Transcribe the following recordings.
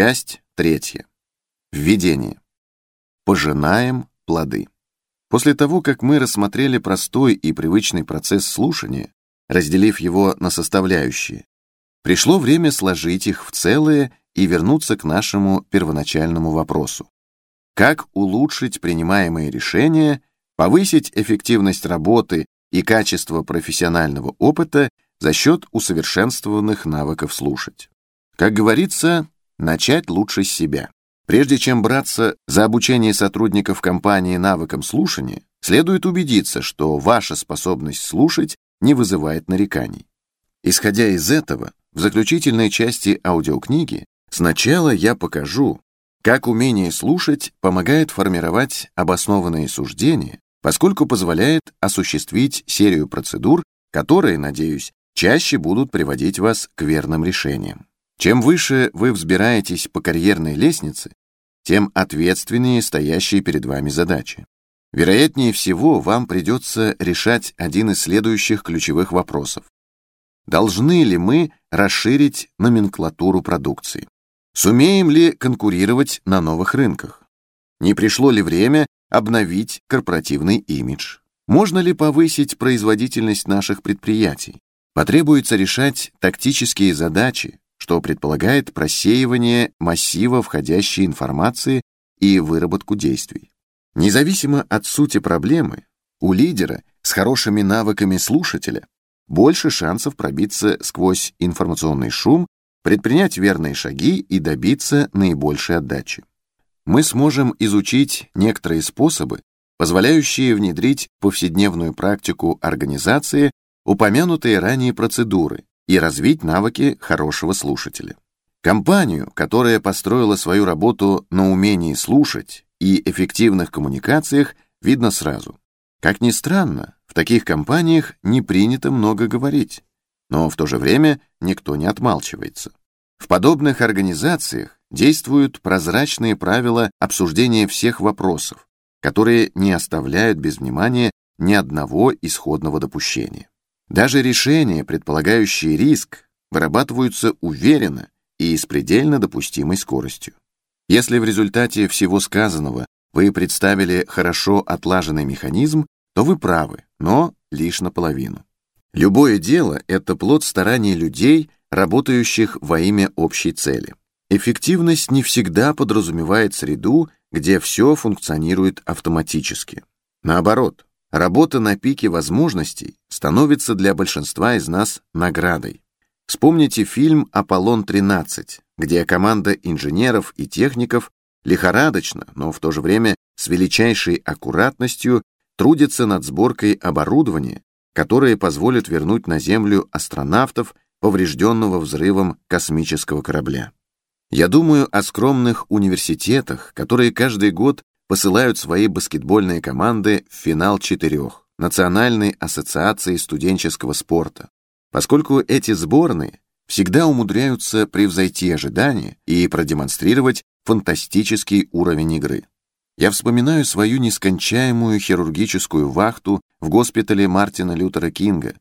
Часть третья. Введение. Пожинаем плоды. После того, как мы рассмотрели простой и привычный процесс слушания, разделив его на составляющие, пришло время сложить их в целое и вернуться к нашему первоначальному вопросу. Как улучшить принимаемые решения, повысить эффективность работы и качество профессионального опыта за счет усовершенствованных навыков слушать. Как говорится, начать лучше с себя. Прежде чем браться за обучение сотрудников компании навыкам слушания, следует убедиться, что ваша способность слушать не вызывает нареканий. Исходя из этого, в заключительной части аудиокниги сначала я покажу, как умение слушать помогает формировать обоснованные суждения, поскольку позволяет осуществить серию процедур, которые, надеюсь, чаще будут приводить вас к верным решениям. Чем выше вы взбираетесь по карьерной лестнице, тем ответственнее стоящие перед вами задачи. Вероятнее всего, вам придется решать один из следующих ключевых вопросов. Должны ли мы расширить номенклатуру продукции? Сумеем ли конкурировать на новых рынках? Не пришло ли время обновить корпоративный имидж? Можно ли повысить производительность наших предприятий? Потребуется решать тактические задачи, что предполагает просеивание массива входящей информации и выработку действий. Независимо от сути проблемы, у лидера с хорошими навыками слушателя больше шансов пробиться сквозь информационный шум, предпринять верные шаги и добиться наибольшей отдачи. Мы сможем изучить некоторые способы, позволяющие внедрить в повседневную практику организации упомянутые ранее процедуры и развить навыки хорошего слушателя. Компанию, которая построила свою работу на умении слушать и эффективных коммуникациях, видно сразу. Как ни странно, в таких компаниях не принято много говорить, но в то же время никто не отмалчивается. В подобных организациях действуют прозрачные правила обсуждения всех вопросов, которые не оставляют без внимания ни одного исходного допущения. Даже решения, предполагающие риск, вырабатываются уверенно и с предельно допустимой скоростью. Если в результате всего сказанного вы представили хорошо отлаженный механизм, то вы правы, но лишь наполовину. Любое дело — это плод стараний людей, работающих во имя общей цели. Эффективность не всегда подразумевает среду, где все функционирует автоматически. Наоборот, работа на пике возможностей становится для большинства из нас наградой. Вспомните фильм «Аполлон-13», где команда инженеров и техников лихорадочно, но в то же время с величайшей аккуратностью трудится над сборкой оборудования, которое позволит вернуть на Землю астронавтов, поврежденного взрывом космического корабля. Я думаю о скромных университетах, которые каждый год посылают свои баскетбольные команды в финал четырех Национальной ассоциации студенческого спорта, поскольку эти сборные всегда умудряются превзойти ожидания и продемонстрировать фантастический уровень игры. Я вспоминаю свою нескончаемую хирургическую вахту в госпитале Мартина Лютера Кинга,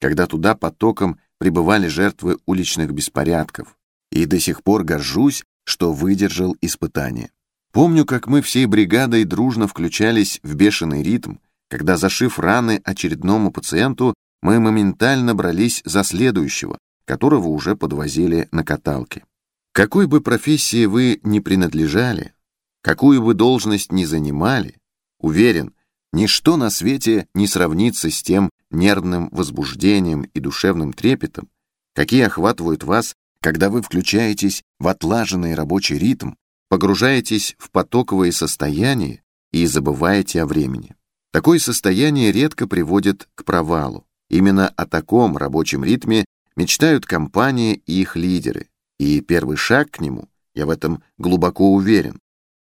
когда туда потоком прибывали жертвы уличных беспорядков, и до сих пор горжусь, что выдержал испытание. Помню, как мы всей бригадой дружно включались в бешеный ритм, когда, зашив раны очередному пациенту, мы моментально брались за следующего, которого уже подвозили на каталке. Какой бы профессии вы ни принадлежали, какую бы должность ни занимали, уверен, ничто на свете не сравнится с тем нервным возбуждением и душевным трепетом, какие охватывают вас, когда вы включаетесь в отлаженный рабочий ритм, погружаетесь в потоковые состояния и забываете о времени. Такое состояние редко приводит к провалу. Именно о таком рабочем ритме мечтают компании и их лидеры, и первый шаг к нему, я в этом глубоко уверен,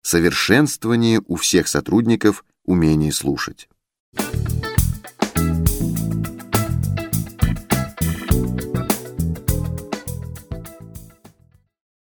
совершенствование у всех сотрудников умения слушать.